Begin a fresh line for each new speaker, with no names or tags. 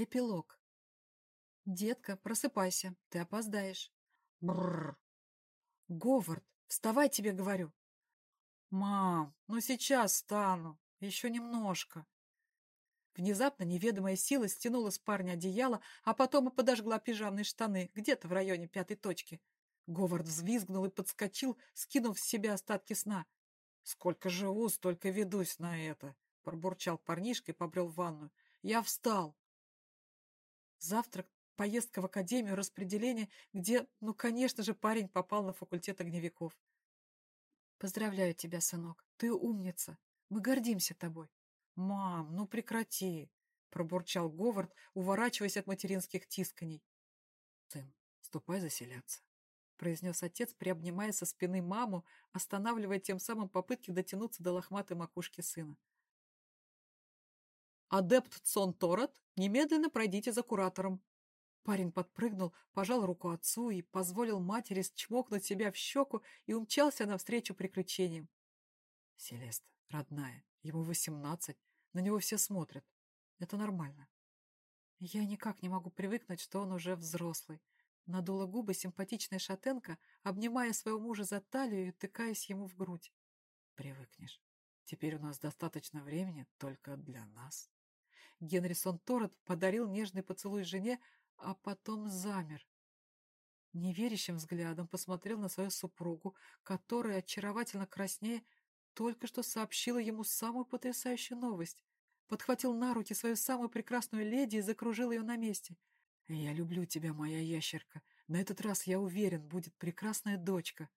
Эпилог. «Детка, просыпайся, ты опоздаешь». Бррр. «Говард, вставай, тебе говорю». «Мам, ну сейчас встану, еще немножко». Внезапно неведомая сила стянула с парня одеяло, а потом и подожгла пижамные штаны, где-то в районе пятой точки. Говард взвизгнул и подскочил, скинув с себя остатки сна. «Сколько живу, столько ведусь на это!» — пробурчал парнишка и побрел в ванную. «Я встал!» Завтрак, поездка в академию, распределение, где, ну, конечно же, парень попал на факультет огневиков. «Поздравляю тебя, сынок, ты умница. Мы гордимся тобой». «Мам, ну прекрати!» — пробурчал Говард, уворачиваясь от материнских тисканий. «Сын, ступай заселяться», — произнес отец, приобнимая со спины маму, останавливая тем самым попытки дотянуться до лохматой макушки сына. «Адепт Цон Торот, немедленно пройдите за куратором». Парень подпрыгнул, пожал руку отцу и позволил матери чмокнуть себя в щеку и умчался навстречу приключениям. «Селеста, родная, ему восемнадцать, на него все смотрят. Это нормально». Я никак не могу привыкнуть, что он уже взрослый. Надула губы симпатичная шатенка, обнимая своего мужа за талию и тыкаясь ему в грудь. Привыкнешь. Теперь у нас достаточно времени только для нас. Генрисон Торрет подарил нежный поцелуй жене, а потом замер. Неверящим взглядом посмотрел на свою супругу, которая, очаровательно краснее, только что сообщила ему самую потрясающую новость. Подхватил на руки свою самую прекрасную леди и закружил ее на месте. «Я люблю тебя, моя ящерка. На этот раз, я уверен, будет прекрасная дочка».